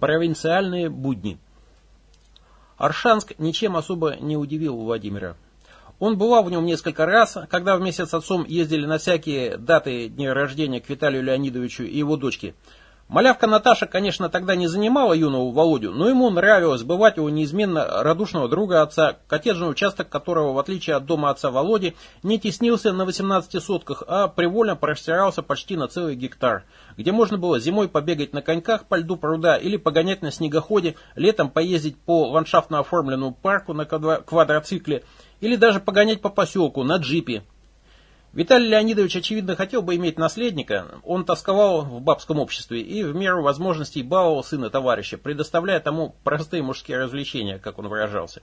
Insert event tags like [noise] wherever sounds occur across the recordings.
Провинциальные будни. Аршанск ничем особо не удивил Владимира. Он бывал в нем несколько раз, когда вместе с отцом ездили на всякие даты дня рождения к Виталию Леонидовичу и его дочке. Малявка Наташа, конечно, тогда не занимала юного Володю, но ему нравилось бывать у неизменно радушного друга отца, коттеджный участок которого, в отличие от дома отца Володи, не теснился на 18 сотках, а привольно простирался почти на целый гектар, где можно было зимой побегать на коньках по льду пруда или погонять на снегоходе, летом поездить по ландшафтно оформленному парку на квадроцикле или даже погонять по поселку на джипе, Виталий Леонидович, очевидно, хотел бы иметь наследника. Он тосковал в бабском обществе и в меру возможностей баловал сына товарища, предоставляя тому простые мужские развлечения, как он выражался.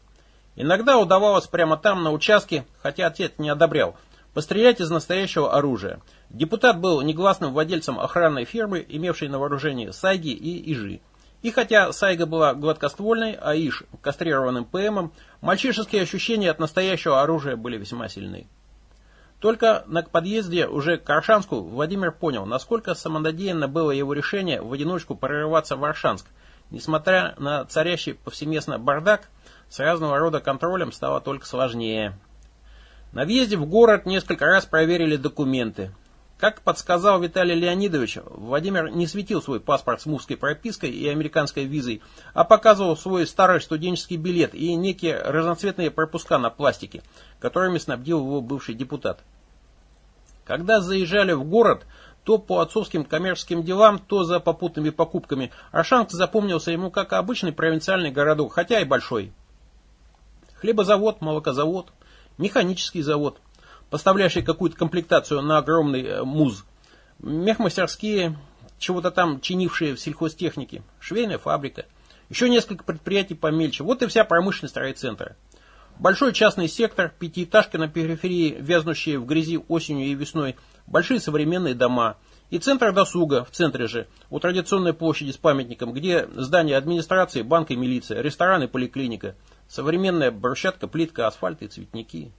Иногда удавалось прямо там, на участке, хотя отец не одобрял, пострелять из настоящего оружия. Депутат был негласным владельцем охранной фирмы, имевшей на вооружении сайги и ижи. И хотя сайга была гладкоствольной, а иж кастрированным ПМом, мальчишеские ощущения от настоящего оружия были весьма сильны. Только на подъезде уже к Аршанску Владимир понял, насколько самонадеянно было его решение в одиночку прорываться в Аршанск. Несмотря на царящий повсеместно бардак, с разного рода контролем стало только сложнее. На въезде в город несколько раз проверили документы. Как подсказал Виталий Леонидович, Владимир не светил свой паспорт с мувской пропиской и американской визой, а показывал свой старый студенческий билет и некие разноцветные пропуска на пластике, которыми снабдил его бывший депутат. Когда заезжали в город, то по отцовским коммерческим делам, то за попутными покупками, Аршанск запомнился ему как обычный провинциальный городок, хотя и большой. Хлебозавод, молокозавод, механический завод – поставлявший какую-то комплектацию на огромный э, муз. Мехмастерские, чего-то там чинившие в сельхозтехнике, швейная фабрика, еще несколько предприятий помельче. Вот и вся промышленность райцентра. Большой частный сектор, пятиэтажки на периферии, вязнущие в грязи осенью и весной, большие современные дома. И центр досуга, в центре же, у традиционной площади с памятником, где здания администрации, банк и милиция, рестораны, поликлиника, современная брусчатка, плитка, асфальт и цветники.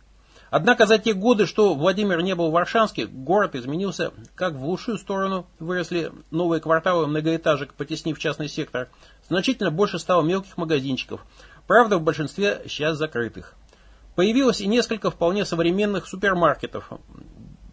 Однако за те годы, что Владимир не был в Варшанске, город изменился как в лучшую сторону, выросли новые кварталы многоэтажек, потеснив частный сектор, значительно больше стало мелких магазинчиков, правда в большинстве сейчас закрытых. Появилось и несколько вполне современных супермаркетов.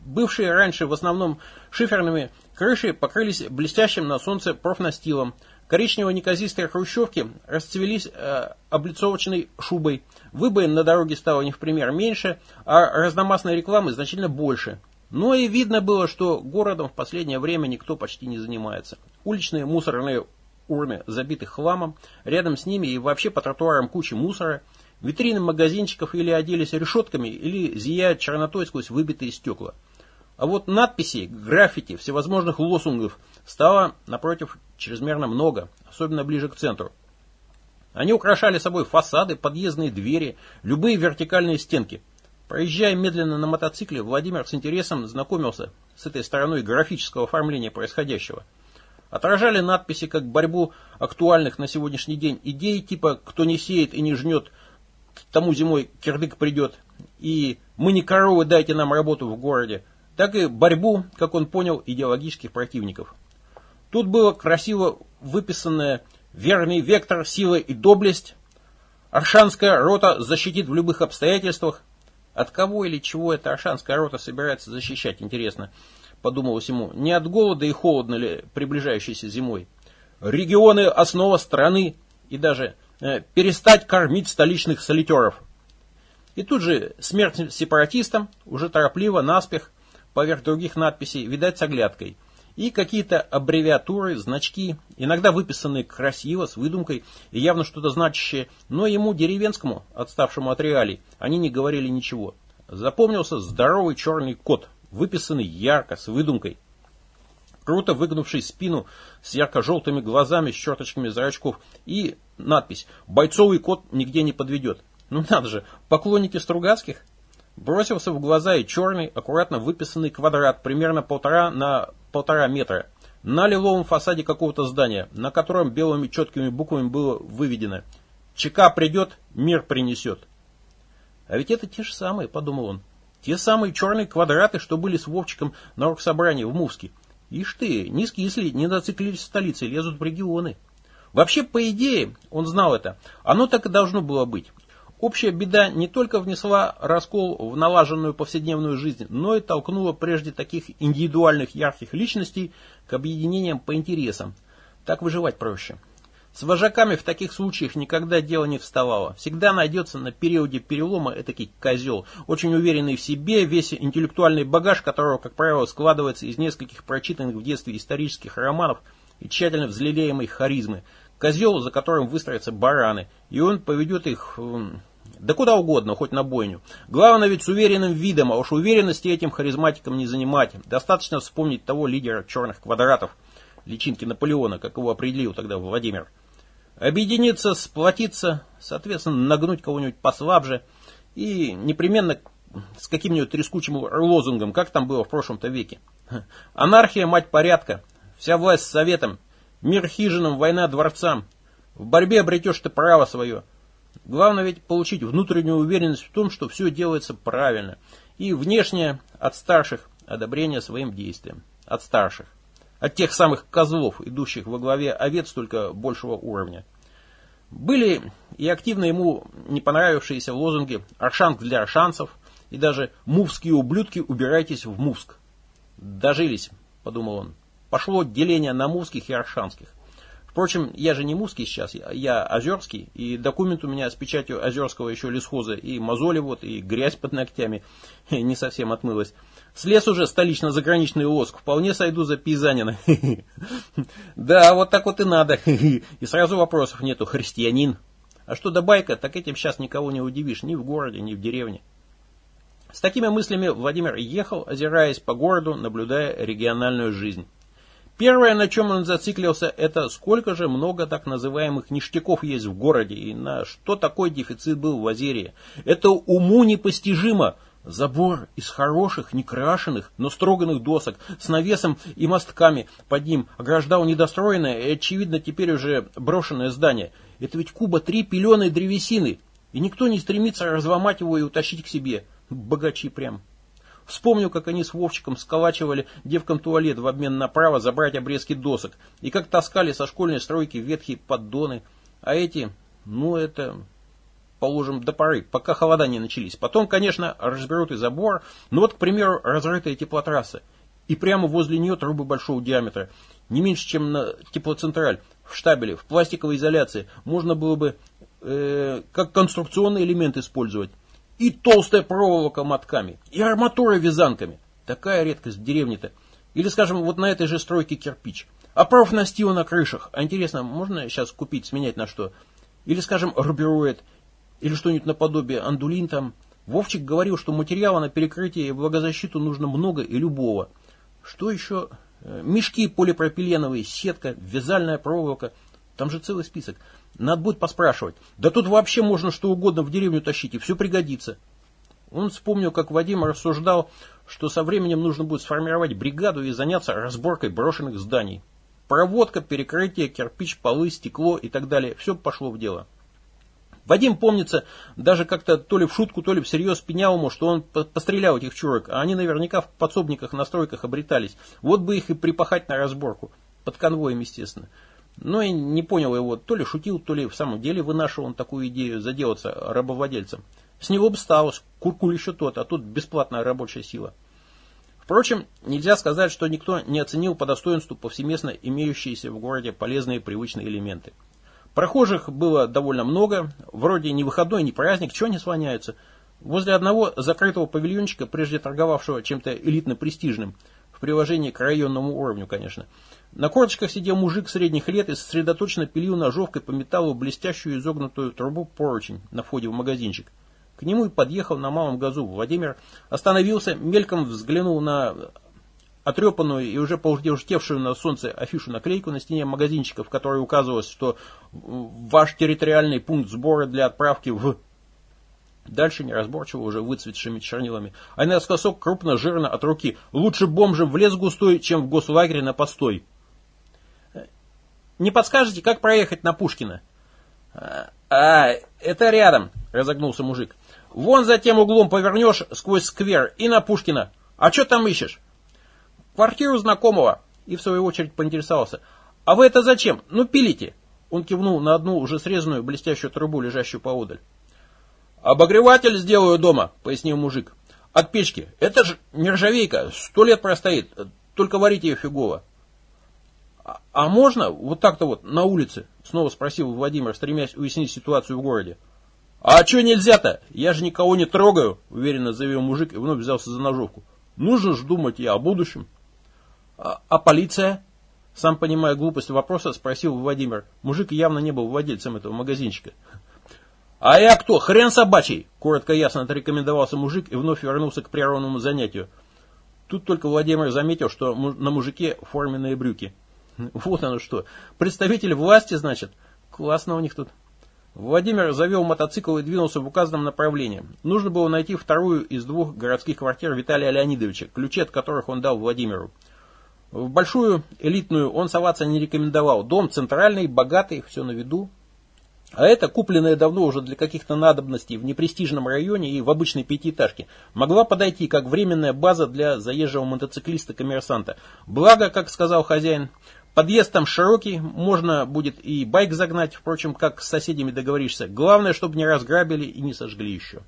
Бывшие раньше в основном шиферными крыши покрылись блестящим на солнце профнастилом, Коричнево-неказистые хрущевки расцвелись э, облицовочной шубой. Выбоин на дороге стало не в пример меньше, а разномастной рекламы значительно больше. Но и видно было, что городом в последнее время никто почти не занимается. Уличные мусорные урны забиты хламом, рядом с ними и вообще по тротуарам куча мусора. Витрины магазинчиков или оделись решетками, или зияют чернотой сквозь выбитые стекла. А вот надписей, граффити, всевозможных лозунгов стало, напротив, чрезмерно много, особенно ближе к центру. Они украшали собой фасады, подъездные двери, любые вертикальные стенки. Проезжая медленно на мотоцикле, Владимир с интересом знакомился с этой стороной графического оформления происходящего. Отражали надписи как борьбу актуальных на сегодняшний день идей, типа «кто не сеет и не жнет, тому зимой кирдык придет» и «мы не коровы, дайте нам работу в городе», так и борьбу, как он понял, идеологических противников. Тут было красиво выписанное верный вектор, сила и доблесть. Аршанская рота защитит в любых обстоятельствах. От кого или чего эта Аршанская рота собирается защищать, интересно, подумалось ему. Не от голода и холодно ли приближающейся зимой. Регионы – основа страны. И даже э, перестать кормить столичных солитеров. И тут же смерть сепаратистам, уже торопливо, наспех, поверх других надписей, видать с оглядкой. И какие-то аббревиатуры, значки, иногда выписанные красиво, с выдумкой и явно что-то значащее, но ему, деревенскому, отставшему от реалий, они не говорили ничего. Запомнился здоровый черный кот, выписанный ярко, с выдумкой. Круто выгнувший спину, с ярко-желтыми глазами, с черточками зрачков и надпись «Бойцовый кот нигде не подведет». Ну надо же, поклонники Стругацких – Бросился в глаза и черный, аккуратно выписанный квадрат, примерно полтора на полтора метра, на лиловом фасаде какого-то здания, на котором белыми четкими буквами было выведено «ЧК придет, мир принесет». А ведь это те же самые, подумал он. Те самые черные квадраты, что были с Вовчиком на оргсобрании в Мувске. Ишь ты, не скисли, не зациклились в столице, лезут в регионы. Вообще, по идее, он знал это, оно так и должно было быть. Общая беда не только внесла раскол в налаженную повседневную жизнь, но и толкнула прежде таких индивидуальных ярких личностей к объединениям по интересам. Так выживать проще. С вожаками в таких случаях никогда дело не вставало. Всегда найдется на периоде перелома этакий козел, очень уверенный в себе, весь интеллектуальный багаж которого, как правило, складывается из нескольких прочитанных в детстве исторических романов и тщательно взлелеемой харизмы. Козел, за которым выстроятся бараны, и он поведет их... Да куда угодно, хоть на бойню. Главное ведь с уверенным видом, а уж уверенности этим харизматикам не занимать. Достаточно вспомнить того лидера черных квадратов, личинки Наполеона, как его определил тогда Владимир. Объединиться, сплотиться, соответственно, нагнуть кого-нибудь послабже и непременно с каким-нибудь трескучим лозунгом, как там было в прошлом-то веке. Анархия, мать порядка, вся власть с советом, мир хижинам, война дворцам. В борьбе обретешь ты право свое. Главное ведь получить внутреннюю уверенность в том, что все делается правильно. И внешнее от старших одобрение своим действиям. От старших. От тех самых козлов, идущих во главе овец только большего уровня. Были и активно ему не понравившиеся лозунги «Аршанск для аршанцев» и даже «Мувские ублюдки, убирайтесь в Мувск». «Дожились», — подумал он. «Пошло деление на мувских и аршанских. Впрочем, я же не мувский сейчас, я озерский, и документ у меня с печатью озерского еще лесхоза, и мозоли вот, и грязь под ногтями не совсем отмылась. Слез уже столично-заграничный лоск, вполне сойду за пейзанина. [laughs] Да, вот так вот и надо. [laughs] И сразу вопросов нету, христианин. А что до байка, так этим сейчас никого не удивишь, ни в городе, ни в деревне. С такими мыслями Владимир ехал, озираясь по городу, наблюдая региональную жизнь. Первое, на чем он зациклился, это сколько же много так называемых ништяков есть в городе и на что такой дефицит был в Азерии. Это уму непостижимо. Забор из хороших, некрашенных, но строганных досок, с навесом и мостками под ним ограждал недостроенное и, очевидно, теперь уже брошенное здание. Это ведь куба три пеленой древесины, и никто не стремится разломать его и утащить к себе. Богачи прям. Вспомню, как они с Вовчиком сколачивали девкам туалет в обмен на право забрать обрезки досок, и как таскали со школьной стройки ветхие поддоны. А эти, ну это положим, до поры, пока холода не начались. Потом, конечно, разберут и забор. Ну вот, к примеру, разрытая теплотрасса. И прямо возле нее трубы большого диаметра. Не меньше, чем на теплоцентраль, в штабеле, в пластиковой изоляции. Можно было бы э, как конструкционный элемент использовать. И толстая проволока мотками. И арматура вязанками. Такая редкость в деревне-то. Или, скажем, вот на этой же стройке кирпич. А профнастил на крышах. А интересно, можно сейчас купить, сменять на что? Или, скажем, рубероид или что-нибудь наподобие андулин там. Вовчик говорил, что материала на перекрытие и влагозащиту нужно много и любого. Что еще? Э, мешки полипропиленовые, сетка, вязальная проволока. Там же целый список. Надо будет поспрашивать. Да тут вообще можно что угодно в деревню тащить, и все пригодится. Он вспомнил, как Вадим рассуждал, что со временем нужно будет сформировать бригаду и заняться разборкой брошенных зданий. Проводка, перекрытие, кирпич, полы, стекло и так далее. Все пошло в дело. Вадим, помнится, даже как-то то ли в шутку, то ли всерьез пенял ему, что он пострелял этих чурок, а они наверняка в подсобниках на стройках обретались. Вот бы их и припахать на разборку. Под конвоем, естественно. Но и не понял его, то ли шутил, то ли в самом деле вынашивал он такую идею заделаться рабовладельцем. С него бы сталось, куркуль еще тот, а тут бесплатная рабочая сила. Впрочем, нельзя сказать, что никто не оценил по достоинству повсеместно имеющиеся в городе полезные привычные элементы. Прохожих было довольно много, вроде ни выходной, ни праздник, чего они слоняются. Возле одного закрытого павильончика, прежде торговавшего чем-то элитно-престижным, в приложении к районному уровню, конечно, на корточках сидел мужик средних лет и сосредоточенно пилил ножовкой по металлу блестящую изогнутую трубу поручень на входе в магазинчик. К нему и подъехал на малом газу Владимир, остановился, мельком взглянул на отрепанную и уже полждевшую на солнце афишу наклейку на стене магазинчика, в которой указывалось, что ваш территориальный пункт сбора для отправки в... Дальше неразборчиво уже выцветшими чернилами. А наискосок крупно, жирно от руки. Лучше бомжем в лес густой, чем в гослагере на постой. Не подскажете, как проехать на Пушкина? А, это рядом, разогнулся мужик. Вон за тем углом повернешь сквозь сквер и на Пушкина. А что там ищешь? Квартиру знакомого. И в свою очередь поинтересовался. А вы это зачем? Ну, пилите. Он кивнул на одну уже срезанную блестящую трубу, лежащую поодаль. «Обогреватель сделаю дома», — пояснил мужик. «От печки. Это же нержавейка, сто лет простоит, только варить ее фигово». «А, «А можно вот так-то вот на улице?» — снова спросил Владимир, стремясь уяснить ситуацию в городе. «А что нельзя-то? Я же никого не трогаю», — уверенно заявил мужик и вновь взялся за ножовку. «Нужно же думать и о будущем». «А, а полиция?» Сам понимая глупость вопроса, спросил Владимир. Мужик явно не был владельцем этого магазинчика. «А я кто? Хрен собачий!» Коротко ясно отрекомендовался мужик и вновь вернулся к прерванному занятию. Тут только Владимир заметил, что на мужике форменные брюки. [laughs] Вот оно что. Представитель власти, значит. Классно у них тут. Владимир завел мотоцикл и двинулся в указанном направлении. Нужно было найти вторую из двух городских квартир Виталия Леонидовича, ключи от которых он дал Владимиру. В большую элитную он соваться не рекомендовал. Дом центральный, богатый, все на виду, а это, купленная давно уже для каких-то надобностей в непрестижном районе и в обычной пятиэтажке, могла подойти как временная база для заезжего мотоциклиста-коммерсанта. Благо, как сказал хозяин, подъезд там широкий, можно будет и байк загнать, впрочем, как с соседями договоришься. Главное, чтобы не разграбили и не сожгли еще.